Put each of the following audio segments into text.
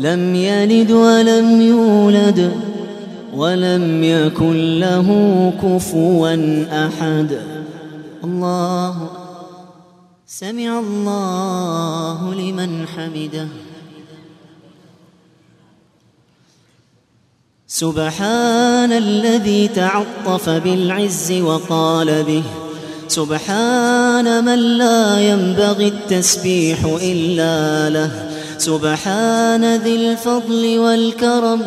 لم يلد ولم يولد ولم يكن له كفوا أحد. الله سمع الله لمن حمده. سبحان الذي تعطف بالعز وقال به. سبحان من لا ينبغي التسبيح إلا له. سبحان ذي الفضل والكرم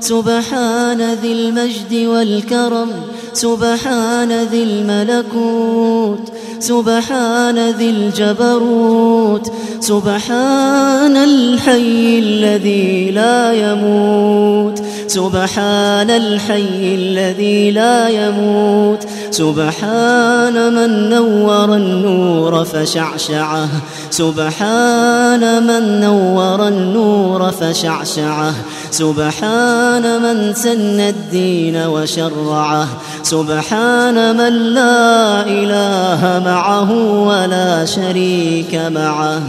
سبحان ذي المجد والكرم سبحان ذي الملكوت. سبحان ذي الجبروت سبحان الحي الذي لا يموت سبحان الحي الذي لا يموت سبحان من نور النور فشعشعه سبحان من نور النور فشعشعه سبحان من سن الدين وشرعه سبحان من لا إله معه ولا شريك معه.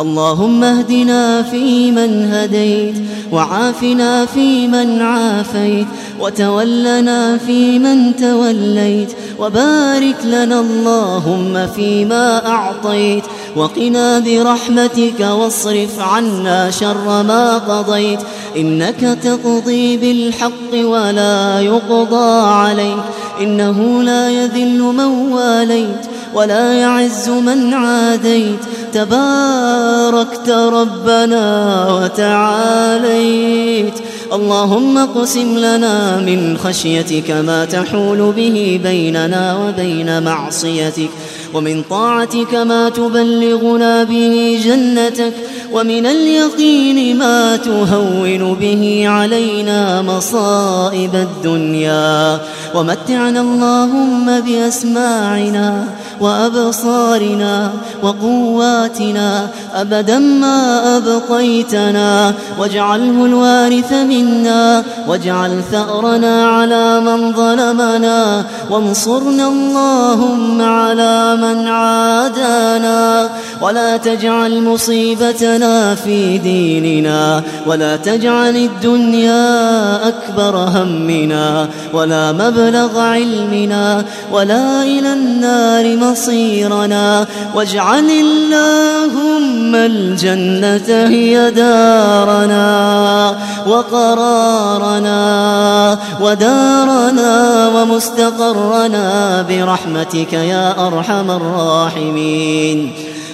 اللهم اهدنا فيمن هديت وعافنا فيمن عافيت وتولنا فيمن توليت وبارك لنا اللهم فيما أعطيت وقنا برحمتك واصرف عنا شر ما قضيت إنك تقضي بالحق ولا يقضى عليك إنه لا يذل من واليت ولا يعز من عاديت. تباركت ربنا وتعاليت. اللهم اقسم لنا من خشيتك ما تحول به بيننا وبين معصيتك ومن طاعتك ما تبلغنا به جنتك ومن اليقين ما تهون به علينا مصائب الدنيا. ومتعنا اللهم بأسماعنا وأبصارنا وقواتنا أبدا ما أبقيتنا. واجعله الوارث منا واجعل ثأرنا على من ظلمنا. وانصرنا اللهم على من عادانا. ولا تجعل مصيبتنا في ديننا ولا تجعل الدنيا أكبر همنا ولا مبلغ علمنا ولا إلى النار مصيرنا واجعل اللهم الجنة هي دارنا وقرارنا ودارنا ومستقرنا برحمتك يا أرحم الراحمين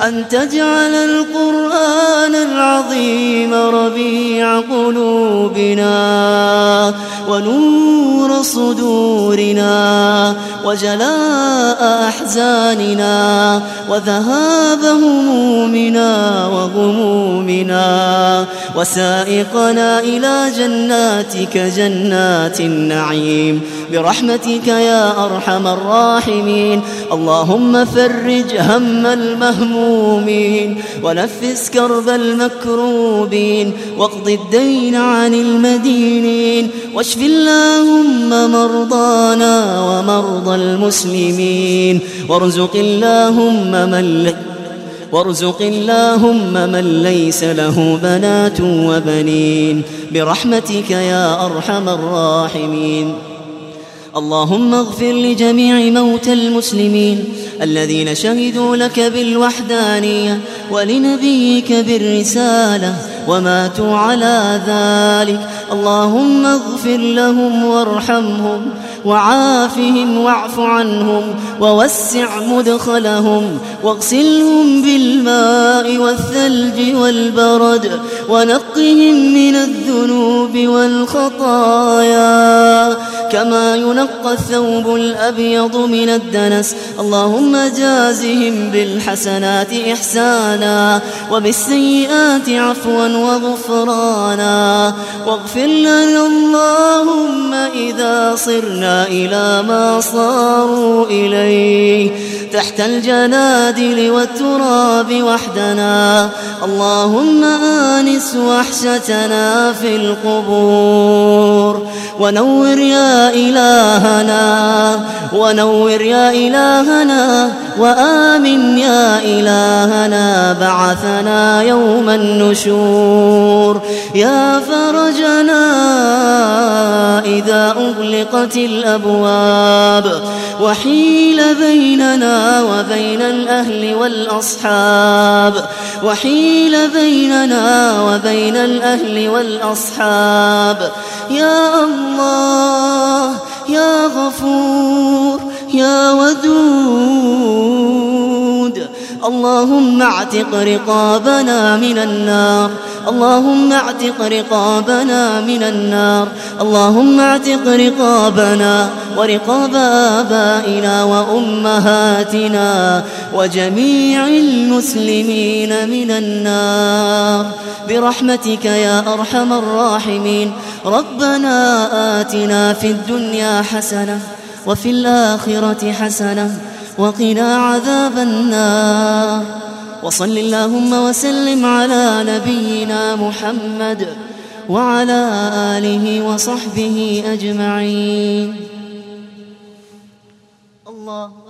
أن تجعل القرآن العظيم ربيع قلوبنا ونور صدورنا وجلاء أحزاننا وذهاب همومنا وغمومنا وسائقنا إلى جناتك جنات النعيم برحمتك يا أرحم الراحمين اللهم فرج هم المهمومين ونفس كرب المكروبين. واقض الدين عن المدينين. واشف اللهم مرضانا ومرضى المسلمين. وارزق اللهم من وارزق اللهم من ليس له بنات وبنين. برحمتك يا أرحم الراحمين. اللهم اغفر لجميع موتى المسلمين الذين شهدوا لك بالوحدانية ولنبيك بالرسالة وماتوا على ذلك. اللهم اغفر لهم وارحمهم وعافهم واعف عنهم ووسع مدخلهم واغسلهم بالماء والثلج والبرد ونقهم من الذنوب والخطايا. كما ينقى الثوب الأبيض من الدنس. اللهم جازهم بالحسنات إحسانا وبالسيئات عفوا وغفرانا. واغفر لنا اللهم إذا صرنا إلى ما صاروا إليه. تحت الجنادل والتراب وحدنا. اللهم آنس وحشتنا في القبور. ونور يا إلهنا ونور يا إلهنا وآمن يا إلهنا بعثنا يوم النشور. يا فرجنا إذا أغلقت الأبواب وحيل بيننا وبين الأهل والأصحاب وحيل بيننا وبين الأهل والأصحاب يا الله يا غفور يا ودود اللهم اعتق رقابنا من النار. اللهم اعتق رقابنا من النار. اللهم اعتق رقابنا ورقاب آبائنا وأمهاتنا وجميع المسلمين من النار. برحمتك يا أرحم الراحمين. ربنا آتنا في الدنيا حسنة وفي الآخرة حسنة وقنا عذاب النار. وصل اللهم وسلم على نبينا محمد وعلى آله وصحبه أجمعين. الله